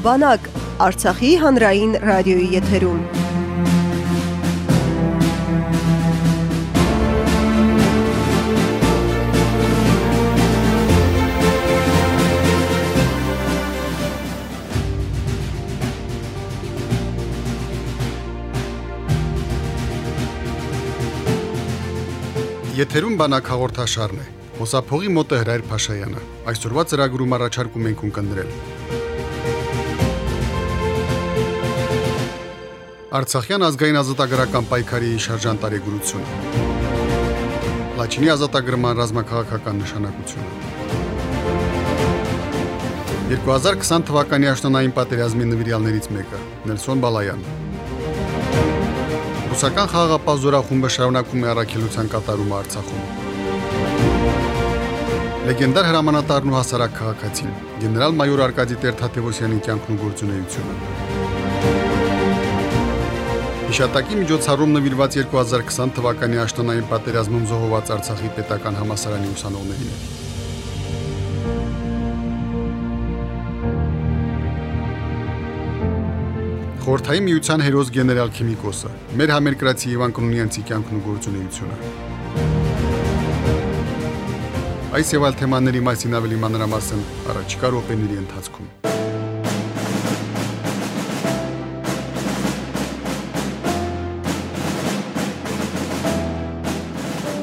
Բանակ Արցախի հանրային ռադիոյի եթերում։ Եթերում բանակ հաղորդաշարն է։ Հոսափողի մոտ է Հրայր Փաշայանը։ Այսօրվա ծրագրում առաջարկում ենք ունկնդրել։ Արցախյան ազգային ազատագրական պայքարի շարժան տարեգրությունը։ Լաչինի ազատագրման ռազմաքաղաքական նշանակությունը։ 2020 թվականի աշնանային պատերազմի նվիրյալներից մեկը Նելսոն Բալայան Ռուսական խաղաղապահ զորախումբը շարունակում է առաքելության կատարումը Արցախում։ Լեգենդար հրամանատարն ու հասարակ քաղաքացին գեներալ-մայոր Արկադի Տեր-Թադևոսյանի կյանքն ու գործունեությունը։ Հիշատակի միջոցառում նվիրված 2020 թվականի աշտանային պատերազմում զոհված Արցախի պետական համասարանի ուսանողներին։ Խորթայի միության հերոս գեներալ քիմիկոսը, մեր համերկրացի Իվան Կնունյանցի կյանքն ու գործունեությունը։ Այս եւ այլ թեմաների մասին ավելի մանրամասն առաջիկա րոպեների ընթացքում։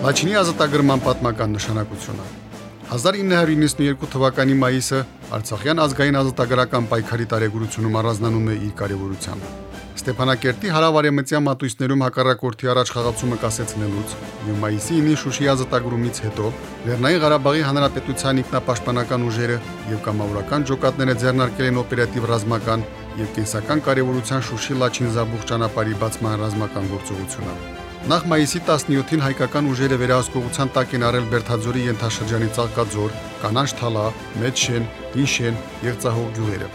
Լաչինի ազատագրման պատմական նշանակությունը. 1992 թվականի մայիսը Արցախյան ազգային ազատագրական պայքարի տարեգրությունում առանձնանում է իր կարևորությամբ։ Ստեփանակերտի հարավարեմտյան մատույցներում հակառակորդի առաջ խաղացումը կասեցնելուց եւ մայիսի 9-ի Շուշի ազատագրումից հետո Լեռնային Ղարաբաղի Հանրապետության ինքնապաշտպանական ուժերը եւ կամավորական ջոկատները ձեռնարկել են օպերատիվ ռազմական եւ կենսական կարևորության Շուշի Լաչին Զաբուխ ճանապարհի բացման ռազմական գործողությունը։ Նախ մայիսի 17-ին հայկական ուժերը վերահսկողության տակ են առել Բերթաձորի ենթաշրջանի Ծաղկաձոր, Կանանչ թալա, Մեջշեն, Հինշեն, Եղծահող գյուղերը։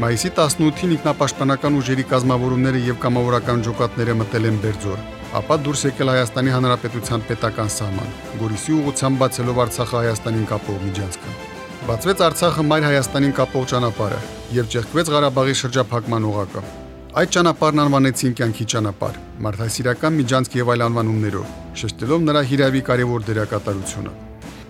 Մայիսի 18-ին ինքնապաշտպանական ուժերի կազմավորումները եւ կամավորական ջոկատները մտել են Բերձոր, ապա դուրս եկել Հայաստանի Հանրապետության պետական սահման, Գորիսի ուղությամբ բացելով Արցախը Հայաստանին կապող միջանցքը։ Բացվեց Արցախը մայր Հայաստանին կապող ճանապարհը եւ ճեղքվեց Ղարաբաղի շրջափակման օղակը։ Այդ ճանապարհն անվանեցին կյանքի ճանապարհ, մարդասիրական միջանցք եւ այլ անվանումներով, շեշտելով նրա հիրավի կարևոր դերակատարությունը։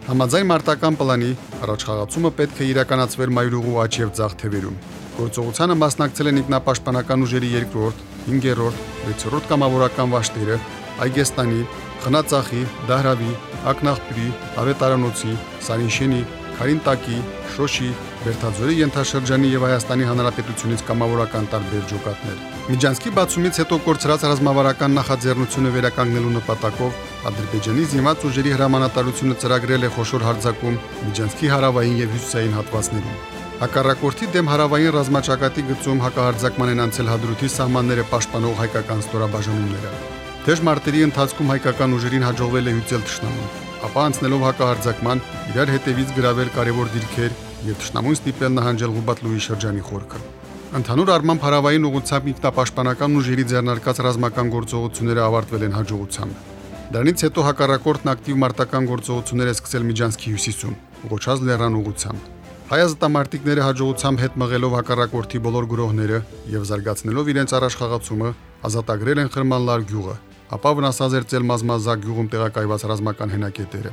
Համաձայն մարտական պլանի առաջխաղացումը պետք է իրականացվեր Մայրուղու աճ եւ ձախ թևերում։ Գործողությանը մասնակցել են ինքնապաշտպանական ուժերի 2-րդ, 5-րդ, 6-րդ կամավորական վաշտերը, Այգեստանի, Խնածախի, Դահրավի, Ակնախպրի, Ավետարանոցի, Սարինշենի, Խարինտակի, Շոշի, Բերթաձորի ենթաշրջանի եւ Հայաստանի Հանրապետությունից կամավորական տարբեր ջոկատներ։ Միջանցքի բացումից հետո կորցրած ռազմավարական նախաձեռնությունը վերականգնելու նպատակով Ադրբեջանի զինված ուժերի հրամանատարությունը ծրագրել է խոշոր հարձակում Միջանցքի հարավային եւ հյուսիսային հատվածներում։ Հակառակորդի դեմ հարավային ռազմաճակատի գծում հակահարձակման են անցել հադրութի սահմանները պաշտպանող հայկական ստորաբաժանումները։ Դեժ մարտերի ընթացքում հայկական ուժերին հաջողվել է հյուծել ճշնամուն, ապա անցնելով հակահարձակման իրար հետևից գրավել կարևոր դիրքեր եւ ճշնամուն ստիպել նահանջել Ղուբատլուի շրջանի խորքը։ Ընդհանուր առմամբ հարավային ուղությամբ ինքնապաշտպանական ուժերի ձեռնարկած ռազմական գործողությունները ավարտվել են հաջողությամբ։ Դրանից հետո հակառակորդն ակտիվ մարտական գործողություններ է սկսել Միջանցքի հյուսիսում, Ղոչազ լեռան ուղությամբ։ Հայ ազատամարտիկները հաջողությամբ հետ մղելով հակառակորդի բոլոր գրոհները եւ զարգացնելով իրենց առաջխաղացումը ազատագրել են Խրմանլար գյուղը, ապա վնասազերծել մազմազակ գյուղում տեղակայված ռազմական հենակետերը։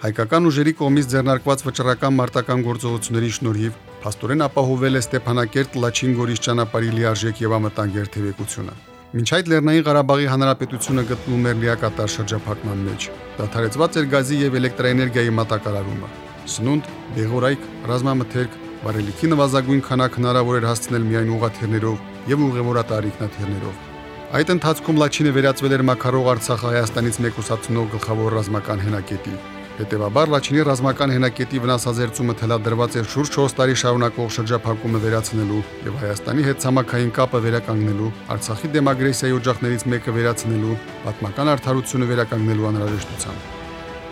Հայկական ուժերի կողմից ձեռնարկված վճռական մարտական գործողությունների շնորհիվ փաստորեն ապահովել է Ստեփանակերտ Լաչին Գորիս ճանապարհի լիարժեք եւ ամտանգ երթևեկությունը։ Մինչ այդ Լեռնային Ղարաբաղի Հանրապետությունը գտնվում էր լիակատար շրջափակման մեջ։ Դադարեցված էր գազի եւ էլեկտրաէներգիայի մատակարարումը։ Սնունդ, դեղորայք, ռազմամթերք, վարելիքի նվազագույն քանակ հնարավոր էր հասցնել միայն ուղաթիռներով եւ ուղևորատար ինքնաթիռներով։ Այդ ընթացքում Լաչինը վերածվել էր Մակարող Արցախ Հայաստանից մեկուսացնող գլխավոր ռազմական հենակետի։ Հետևաբար Լաչինի ռազմական հենակետի վնասազերծումը թելադրված էր շուրջ 4 տարի շարունակող շրջափակումը վերացնելու եւ Հայաստանի հետ ցամաքային կապը վերականգնելու, Արցախի դեմագրեսիայի օջախներից մեկը վերացնելու, պատմական արդարությունը վերականգնելու անհրաժեշտությամբ։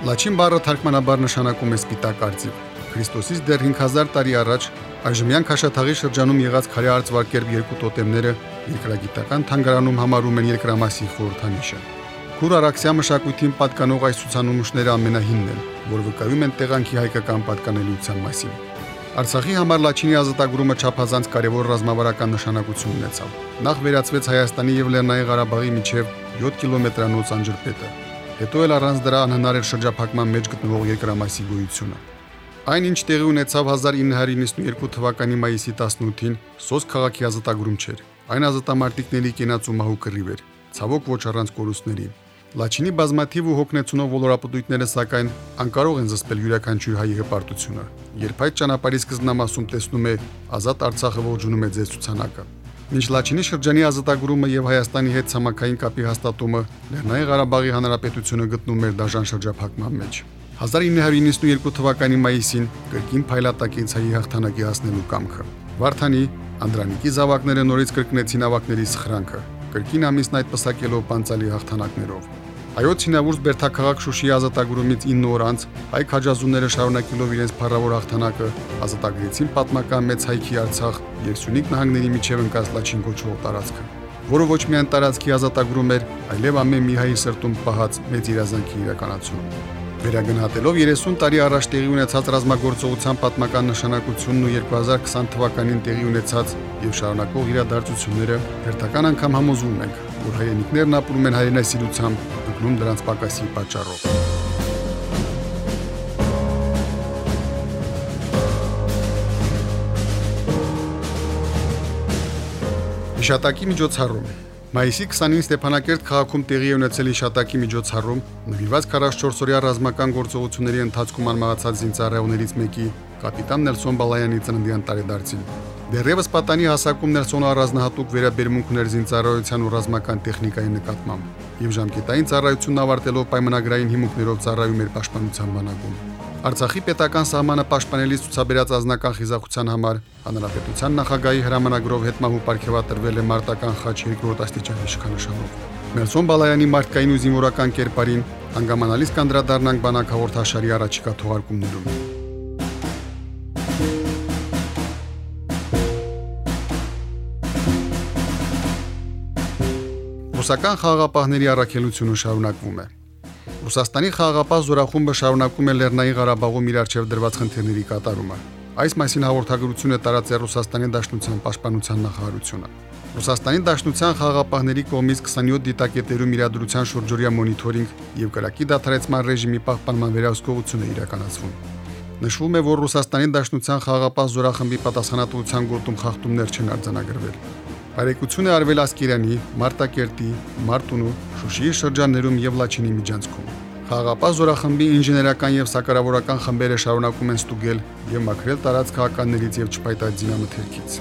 Լաչին բառը թարգմանաբար նշանակում է սպիտակ արծիվ։ Քրիստոսից դեռ 5000 տարի առաջ այժմյան Քաշաթաղի շրջանում եղած քարե արծվարկերբ երկու տոտեմները երկրագիտական թանգարանում համարում են երկրամասի խորհրդանիշը։ Քուր Արաքսյա մշակույթին պատկանող այս ցուցանմուշները ամենահինն են, որ վկայում են տեղանքի հայկական պատկանելիության մասին։ Արցախի համար Լաչինի ազատագրումը չափազանց կարևոր ռազմավարական նշանակություն ունեցավ։ Նախ վերացվեց Հայաստանի եւ Լեռնային Ղարաբաղի միջև 7 կիլոմետրանոց անջրպետը։ Հետո էլ առանց դրա անհնար էր շրջափակման մեջ գտնվող երկրամասի գոյությունը։ Այն ինչ տեղի ունեցավ 1992 թվականի մայիսի 18-ին, Սոս քաղաքի ազատագրում չէր։ Այն ազատամարտիկների կենաց ու մահու կռիվ էր, ցավոք ոչ առանց կորուստների։ Լաչինի բազմաթիվ ու հոգնեցունով ոլորապտույտները սակայն անկարող են զսպել յուրաքանչյուր հայի հպարտությունը։ Երբ այդ ճանապարհի սկզբնամասում տեսնում է ազատ Արցախը ողջունում է ձեզ ցուցանակը։ Մինչ Լաչինի շրջանի ազատագրումը եւ Հայաստանի հետ ցամաքային կապի հաստատումը Լեռնային Ղարաբաղի Հանրապետությունը գտնում էր դաժան շրջափակման մեջ։ 1992 թվականի մայիսին կրկին փայլատակեց հայի հաղթանակի հասնելու կամքը։ Վարդանի Անդրանիկի զավակները նորից կրկնեցին ավակների սխրանքը, կրկին ամիսն այդ պսակելով պանցալի հաղթանակներով։ Հայոց հինավուրց Բերթաքաղաք Շուշիի ազատագրումից 9 օր անց հայ քաջազունները շարունակելով իրենց փառավոր հաղթանակը ազատագրեցին պատմական մեծ հայքի Արցախ եւ Սյունիք նահանգների միջև ընկած Լաչին կոչվող տարածքը, որը ոչ միայն տարածքի ազատագրում էր, այլև ամեն մի հայի սրտում պահած մեծ իրազանքի իրականացում։ Վերագնահատելով 30 տարի առաջ տեղի ունեցած ռազմագործողության պատմական նշանակությունն ու 2020 թվականին տեղի ունեցած եւ շարունակող իրադարձությունները, հերթական անգամ համոզվում ենք, որ հայրենիքներն ապրում են հայրենասիրությամբ, գտնում դրանց պակասի պատճառով։ Հիշատակի միջոցառում Մայիսի 20-ին Ստեփանակերտ քաղաքում տեղի ունեցել իշատակի միջոցառում նվիրված 44-օրյա ռազմական գործողությունների ընթացքում անմահացած զինծառայողներից մեկի կապիտան Նելսոն Բալայանի ծննդյան տարեդարձին։ Դեռևս պատանի հասակում Նելսոնը առանձնահատուկ վերաբերմունք ուներ զինծառայության ու ռազմական տեխնիկայի նկատմամբ, եւ ժամկետային ծառայությունն ավարտելով պայմանագրային հիմունքներով ծառայում էր պաշտպանության բանակում։ Արցախի պետական սահմանը պաշտպանելիս ցուցաբերած ազնական խիզախության համար հանրապետության նախագահի հրամանագրով հետմահու ապարգևատրվել է մարտական խաչ երկրորդ աստիճանի իշխանանշանով։ Մերսոն Բալայանի մարդկային ու զինվորական կերպարին հանգամանալից կանդրադառնանք բանակ հաղորդաշարի առաջիկա թողարկումներում։ Ռուսական խաղաղապահների առաքելությունը շարունակվում է։ Ռուսաստանի խաղաղապահ զորախումբը շարունակում է Լեռնային Ղարաբաղում իր արչև դրված խնդիրների կատարումը։ Այս մասին հաղորդագրություն է տարածել Ռուսաստանի Դաշնության Պաշտպանության նախարարությունը։ Ռուսաստանի Դաշնության խաղաղապահների կողմից 27 դիտակետերում իրադրության շուրջօրյա մոնիթորինգ եւ կրակի դադարեցման ռեժիմի պահպանման վերահսկողություն է իրականացվում։ Նշվում է, որ Ռուսաստանի Դաշնության խաղաղապահ զորախմբի պատասխանատվության գործում խախտումներ չեն արձանագրվել։ Բարեկություն է արվել Ասկերանի, Մարտակերտի, Մարտունու, Շուշիի շրջաններում եւ Լաչինի միջանցքում։ Խաղապահ զորախմբի ինժեներական եւ սակարավորական խմբերը շարունակում են ստուգել եւ մաքրել տարած քաղաքաններից եւ չպայտած զինամթերքից։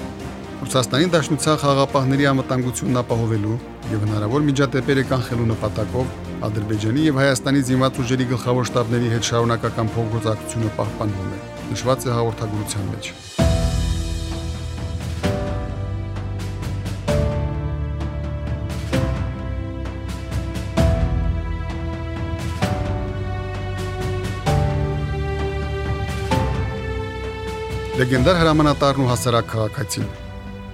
Ռուսաստանի Դաշնության խաղապահների անվտանգությունն ապահովելու եւ հնարավոր միջադեպերը կանխելու նպատակով Ադրբեջանի եւ Հայաստանի զինված ուժերի գլխավոր շտաբների հետ շարունակական փոխգործակցությունը պահպանվում է, նշված է հաղորդագրության մեջ։ Լեգենդար հրամանատարն ու հասարակ քաղաքացին։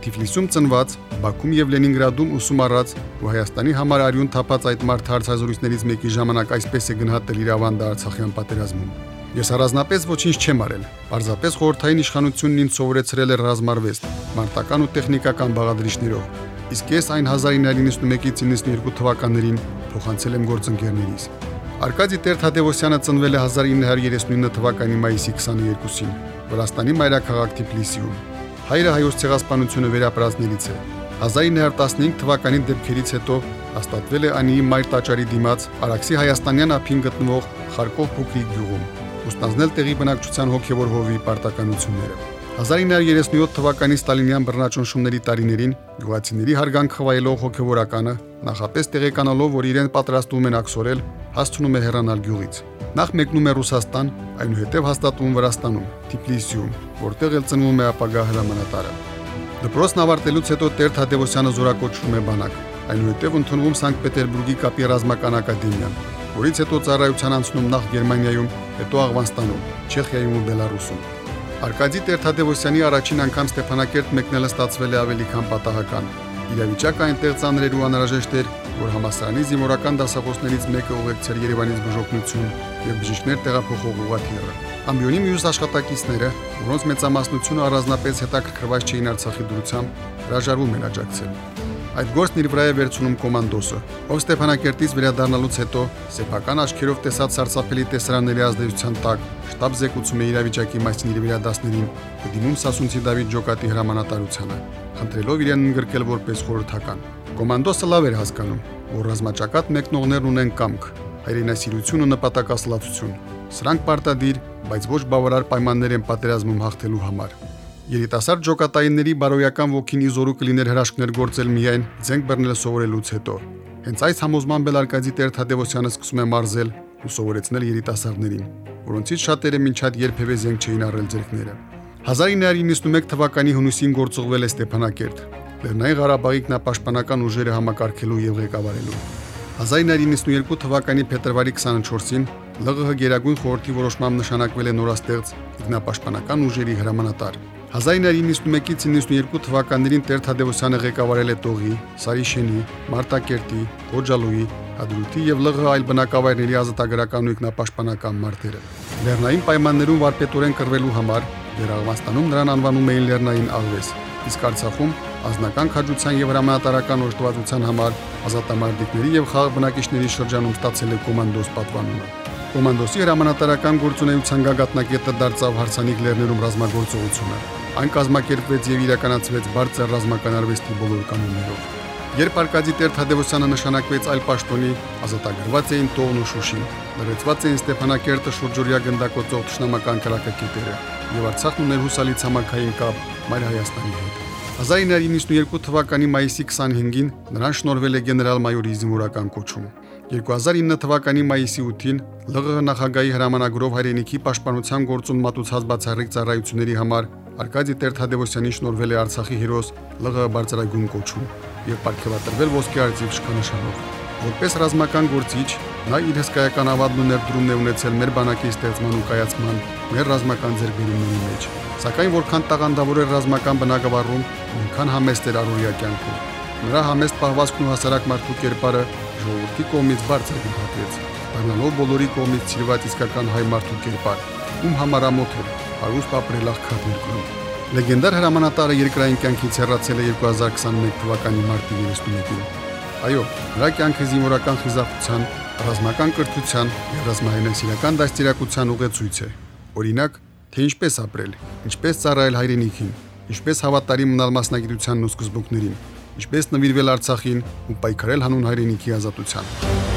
Թիֆլիսում ծնված, Բաքում եւ Լենինգրադում ուսում առած ու Հայաստանի համար արյուն թափած այդ մարդ հարցազրույցներից մեկի ժամանակ այսպես է գնահատել իր ավանդը Արցախյան պատերազմում։ Ես առանձնապես ոչինչ չեմ արել։ Պարզապես խորհրդային իշխանությունն ինձ սովորեցրել է ռազմարվեստ, մարտական ու տեխնիկական բաղադրիչներով։ Իսկ ես այն 1991-ից 92 թվականներին փոխանցել եմ գործընկերներիս։ Արկադի Տեր-Թադևոսյանը ծնվել է 1939 թվականի մայիսի 22-ին Վրաստանի մայրաքաղաք Թիֆլիսիում։ Հայրը հայոց ցեղասպանությունը վերապրածներից է։ 1915 թվականի դեպքերից հետո հաստատվել է Անիի մայր տաճարի դիմաց Արաքսի Հայաստանյան ափին գտնվող Խարկով փոքրիկ գյուղում։ Ոստանձնել տեղի բնակչության հոգևոր հովի պարտականությունները։ 1937 թվականի Ստալինյան բռնաճնշումների տարիներին գյուղացիների հարգանք խվայելով հոգևորականը նախապես տեղեկանալով, որ իրեն պատրաստվում են ակսորել, հասցնում է հեռանալ գյուղից։ Նախ մեկնում է Ռուսաստան, այնուհետև հաստատվում Վրաստանում, Թիֆլիսիում, որտեղ էլ ծնվում է ապագա հրամանատարը։ Դպրոցն ավարտելուց հետո Տեր Թադևոսյանը զորակոչվում է բանակ, այնուհետև ընդունվում Սանկտ Պետերբուրգի կապի ռազմական ակադեմիան, որից հետո ծառայության անցնում նախ Գերմանիայում, հետո Աղվանստանում, Չեխիայում ու Բելարուսում։ Արկադի Տեր-Թադևոսյանի առաջին անգամ Ստեփանակերտ մեկնելը ստացվել է ավելի քան պատահական։ Իրավիճակը այնտեղ ծանրեր ու անհրաժեշտ էր որ համասարանի զինվորական դասախոսներից մեկը ուղեկցեր Երևանից բժօգնություն եւ բժիշկներ տեղափոխող ուղղաթիռը։ Ամբիոնի մյուս աշխատակիցները, որոնց մեծամասնությունը առանձնապես հետաքրքրված չէին Արցախի դրությամբ, հրաժարվում են աջակցել։ Այդ գործն իր վրա է վերցնում կոմանդոսը, ով Ստեփանակերտից վերադառնալուց հետո սեփական աչքերով տեսած սարսափելի տեսարանների ազդեցության տակ շտաբ զեկուցում է իրավիճակի մասին իր վերադասներին, դիմում Սասունցի Դավիթ Ջոկատի հրամանատարությանը, խնդրելով իրեն ընդգրկել որպես խորհրդական։ Կոմանդոսը լավ էր հասկանում, որ ռազմաճակատ մեկնողներն ունեն կամք, հայրենասիրություն ու նպատակասլացություն։ Սրանք պարտադիր, բայց ոչ բավարար պայմաններ են պատերազմում հաղթելու համար։ Երիտասարդ ջոկատայինների բարոյական ոգին իզորու կլիներ հրաշքներ գործել միայն ձենք բռնել սովորելուց հետո։ Հենց այս համոզման բել Արկադի Տեր Թադևոսյանը սկսում է մարզել ու սովորեցնել երիտասարդներին, որոնցից շատերը մինչ այդ երբևէ զենք չէին առել ձերքները։ 1991 թվականի հունիսին գործողվել է Ստեփանակերտ, Լեռնային Ղարաբաղի ինքնապաշտպանական ուժերը համակարգելու եւ ղեկավարելու։ 1992 թվականի փետրվարի 24-ին ԼՂՀ Գերագույն խորհրդի որոշմամբ նշանակվել է նորաստեղծ ինքնապաշտպանական ուժերի հրամանատար 1991-ից 92 թվականներին Տեր Թադևոսյանը ղեկավարել է Տողի, Սարիշենի, Մարտակերտի, Խոջալուի, Հադրութի եւ ԼՂ այլ բնակավայրների ազատագրական ու ինքնապաշտպանական մարտերը։ Լեռնային պայմաններում վարպետորեն կռվելու համար Դերաղմաստանում նրան անվանում էին Լեռնային աղվես, իսկ Արցախում ազնական քաջության եւ հրամանատարական օժտվածության համար ազատամարտիկների եւ խաղ բնակիչների շրջանում ստացել է կոմանդոս պատվանումը։ Կոմանդոսի հրամանատարական գործունեության գագաթնակետը դարձավ հարսանիք լեռներում ռազմագործողությունը Այն կազմակերպվեց եւ իրականացվեց բարձր ռազմական արվեստի բոլոր կանոններով։ Երբ Արկադի Տեր Թադևոսյանը նշանակվեց այլ պաշտոնի, ազատագրված էին Տողն ու Շուշին, լրացված էին Ստեփանակերտը շուրջօրյա գնդակոծող ճշնամական քրակակետերը եւ Արցախն ուներ հուսալի ցամաքային կապ Մայր Հայաստանի հետ։ 1992 թվականի մայիսի 25-ին նրան շնորհվել է գեներալ-մայորի զինվորական կոչում։ 2009 թվականի մայիսի 8-ին ԼՂՀ նախագահի հրամանագրով հայրենիքի պաշտպանության գործում մատուցած բացառիկ ծառայությունների համար Արկադի Տեր-Թադևոսյանի շնորհվել է Արցախի հերոս ԼՂ բարձրագույն կոչում եւ ապարգևատրվել ոսկե արծիվ շքանշանով։ Որպես ռազմական գործիչ, նա իր հսկայական ավադն ու ներդրումն է ունեցել մեր բանակի ստեղծման ու կայացման, մեր ռազմական ձեռքբերումների մեջ։ Սակայն որքան տաղանդավոր էր ռազմական բնակավարում, այնքան համեստ էր առօրյա կյանքում։ Նրա համեստ պահվածքն ու հասարակ մարդու կերպարը ժողովրդի կողմից բարձր գնահատվեց, դառնալով բոլորի կողմից սիրված իսկական հայ մարդու կերպար, ում համար ամոթ էր հարուստ ապրել աղքատ երկրում։ Լեգենդար հրամանատարը երկրային կյանքից հեռացել է 2021 թվականի մարտի 31-ին։ Այո, նրա կյանքը զինվորական խիզախության, ռազմական կրթության եւ ռազմահայնասիրական դաստիարակության ուղեցույց է։ Օրինակ, թե ինչպես ապրել, ինչպես ծառայել հայրենիքին, ինչպես հավատարիմ մնալ մասնագիտությանն ու սկզբունքներին, ինչպես նվիրվել Արցախին ու պայքարել հանուն հայրենիքի ազատության։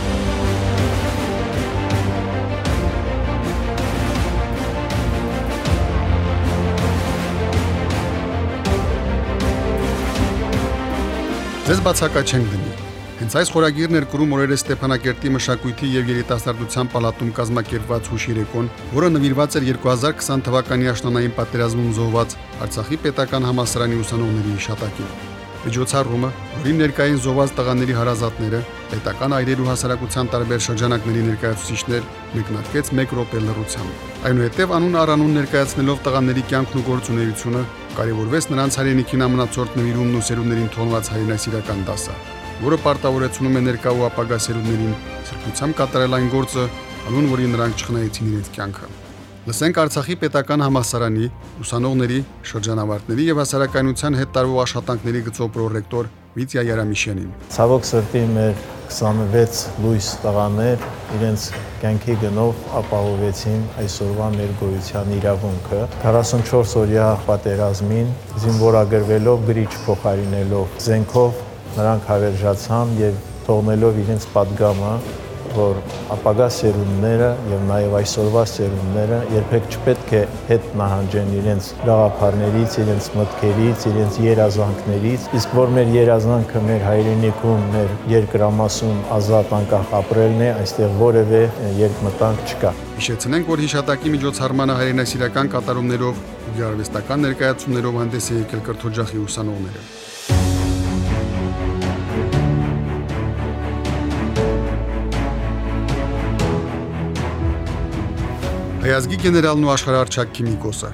Ձեզ բացակա չենք դնի։ Հենց այս խորագիրն էր կրում օրերս Ստեփանակերտի մշակույթի եւ երիտասարդության պալատում կազմակերպված հուշիրեկոն, որը նվիրված էր 2020 թվականի աշնանային պատերազմում զոհված Արցախի պետական համալսարանի ուսանողների հիշատակին։ Միջոցառումը, որին ներկային զոհված տղաների հարազատները, պետական այրեր ու հասարակության տարբեր շրջանակների ներկայացուցիչներ մեկնարկեց 1 րոպե լռությամբ։ Այնուհետև անուն առանուն ներկայացնելով տղաների կյանքն ու գործունեությունը, կարևորվեց նրանց հայրենիքին ամնացորդ նվիրումն ու սերունդներին թողնված հայրենասիրական դասը, որը պարտավորեցնում է ներկա ու ապագա սերունդներին սրբությամբ կատարել այն գործը, անուն որի նրանք չխնայեցին իրենց կյանքը։ Լսենք Արցախի պետական համալսարանի ուսանողների, շրջանավարտների եւ հասարակայնության հետ տարվող աշխատանքների գծով պրոռեկտոր Վիտյա Երամիշյանին։ Ցավոք սրտի մեր 26 լույս տղաներ իրենց կյանքի գնով ապահովեցին այսօրվա մեր գոյության իրավունքը 44 օրյա պատերազմին զինվորագրվելով գրիչ փոխարինելով զենքով նրանք հավերժացան եւ թողնելով իրենց падգամը որ ապագա սերունդները եւ նաեւ այսօրվա սերունդները երբեք չպետք է հետ նահանջեն իրենց գաղափարներից, իրենց մտքերից, իրենց երազանքներից, իսկ որ մեր երազանքը մեր հայրենիքում, մեր երկրամասում ազատ անկախ ապրելն է, այստեղ որևէ երկմտանք չկա։ Հիշեցնենք, որ հիշատակի միջոցառմանը հայրենասիրական կատարումներով ու գարվեստական ներկայացումներով հանդես է եկել կրթօջախի ուսանողները։ Հայազգի գեներալն ու աշխարհարչակ քիմիկոսը,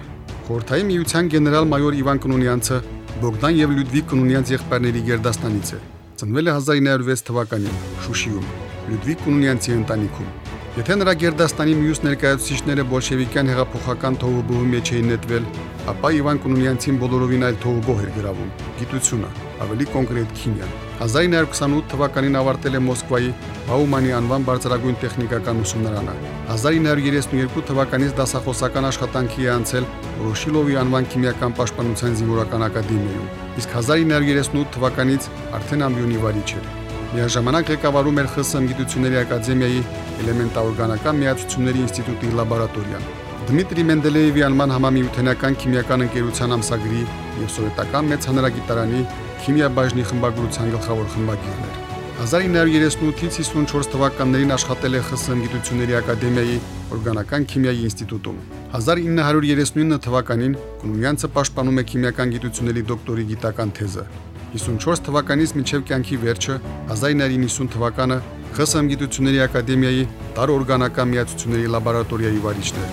Խորթայի միության գեներալ-մայոր Իվան Կնունյանցը Բոգդան եւ Լյուդվիգ Կնունյանց եղբայրների գերդաստանից է։ Ծնվել է 1906 թվականին Շուշիում, Լյուդվիգ Կունունյանցի ընտանիքում։ Եթե նրա Գերդաստանի մյուս ներկայացուցիչները բոլշևիկյան հեղափոխական թողուբոհի մեջ էին նետվել, ապա Իվան Կունունյանցին բոլորովին այլ թողուբոհ էր գրավում՝ գիտությունը, ավելի կոնկրետ քիմիան։ 1928 թվականին ավարտել է Մոսկվայի Բաումանի անվան բարձրագույն տեխնիկական ուսումնարանը։ 1932 թվականից դասախոսական աշխատանքի է անցել Ռոշիլովի անվան քիմիական պաշտպանության զինվորական ակադեմիայում, իսկ 1938 թվականից արդեն ամբիոնի վարիչ էր։ Միաժամանակ ղեկավարում էր ԽՍՀՄ գիտությունների ակադեմիայի էլեմենտաօրգանական միացությունների ինստիտուտի լաբորատորիան։ Դմիտրի Մենդելեևի անման համամիութենական քիմիական ընկերության ամսագրի եւ սովետական մեծ հանրագիտարանի քիմիա բաժնի խմբագրության գլխավոր խմբագիրն էր։ 1938-ից 54 թվականներին աշխատել է ԽՍՀՄ գիտությունների ակադեմիայի օրգանական քիմիայի ինստիտուտում։ 1939 թվականին Կունունյանցը պաշտպանում է քիմիական գիտությունների դոկտորի գիտական թեզը։ 54 թվականից մինչև կյանքի վերջը 1990 թվականը ԽՍՀՄ գիտությունների ակադեմիայի տարօրգանական միացությունների լաբորատորիայի վարիչն է։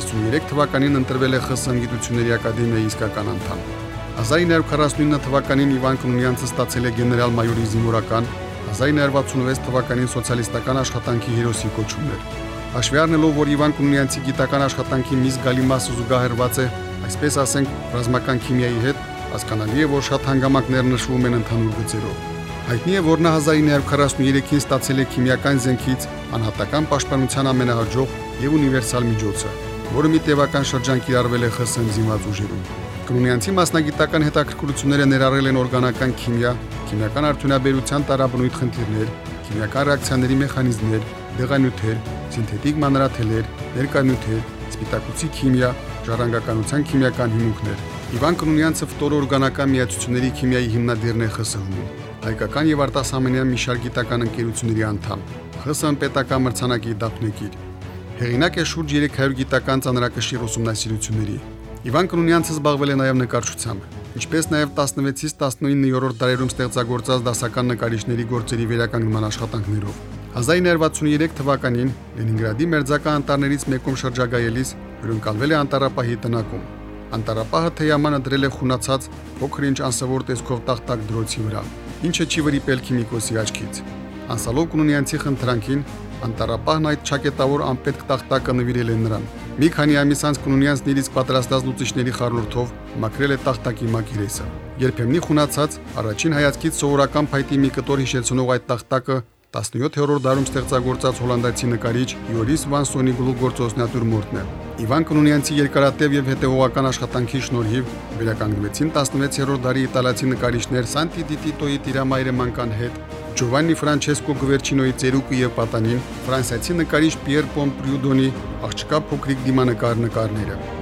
53 թվականին ընտրվել է ԽՍՀՄ գիտությունների ակադեմիայի իսկական անդամ։ 1949 թվականին Իվան Կունունյանցը ստացել է գեներալ-մայորի զինվորական, 1966 թվականին սոցիալիստական աշխատանքի հերոսի կոչումներ։ Հաշվի առնելով, որ Իվան Կունունյանցի գիտական աշխատանքի մի զգալի մասը զուգահեռված է, այսպես ասենք, ռազմական քիմիայի հետ, հասկանալի է, որ շատ հանգամանքներ նշվում են ընդհանուր գծերով։ Հայտնի է, որ նա 1943-ին ստացել է քիմիական զենքից անհատական պաշտպանության ամենահաջող եւ ունիվերսալ միջոցը, որը մի տևական շրջան կիրառվել է ԽՍՀՄ զինված ուժերում։ Կրունյանցի մասնագիտական հետաքրքրությունները ներառել են օրգանական քիմիա, քիմիական արդյունաբերության տարաբնույթ խնդիրներ, քիմիական ռեակցիաների մեխանիզմներ, դեղանյութեր, սինթետիկ մանրաթելեր, ներկանյութեր, սպիտակուցի քիմիա, ժառանգականության քիմիական հիմունքներ։ Իվան Կնունյանցը ֆտոր օրգանական միացությունների քիմիայի հիմնադիրն է ԽՍՀՄ-ում հայկական եւ արտասահմանյան մի շարք գիտական ընկերությունների անդամ, ԽՍՀՄ պետական մրցանակի դափնեկիր։ Հեղինակ է շուրջ 300 գիտական ծանրակշիռ ուսումնասիրությունների։ Իվան Կնունյանցը զբաղվել է նաև նկարչությամբ, ինչպես նաև 16-ից 19-րդ դարերում ստեղծագործած դասական նկարիչների գործերի վերականգնման աշխատանքներով։ 1963 թվականին Լենինգրադի մերձակա անտառներից մեկում շրջագայելիս հյուրընկալվել է անտառապահի տնակում։ Անտառապահը թեյամանը դրել է խունացած փոքր ինչ անսովոր տեսքով տախտակ դրոցի վրա ինչը չի վրիպել քիմիկոսի աչքից։ Անսալով Կունունյանցի խնդրանքին անտարապահն այդ ճակետավոր անպետք տախտակը նվիրել է նրան։ Մի քանի ամիս անց Կունունյանցն իրից պատրաստած լուծիչների խառնուրդով մաքրել է տախտակի մակիրեսը։ Երբեմնի խունացած առաջին հայացքից սովորական փայտի մի կտոր հիշեցնող այդ տախտակը 17-րդ դարում ստեղծագործած հոլանդացի նկարիչ Յորիս Վանսոնի գլուխգործոցնյատուր մորտն է։ Իվան Կնունյանցի երկարատև եւ հետեւողական աշխատանքի շնորհիվ վերականգնվեցին 16-րդ դարի իտալացի նկարիչներ Սանտի դի Տիտոյի Տիրամայրը Մանկան հետ, Ջովաննի Ֆրանչեսկո Գվերչինոյի Ծերուկը եւ Պատանին, ֆրանսիացի նկարիչ Պիեր Պոմպրյուդոնի աղջկա փոքրիկ դիմանկար նկարները։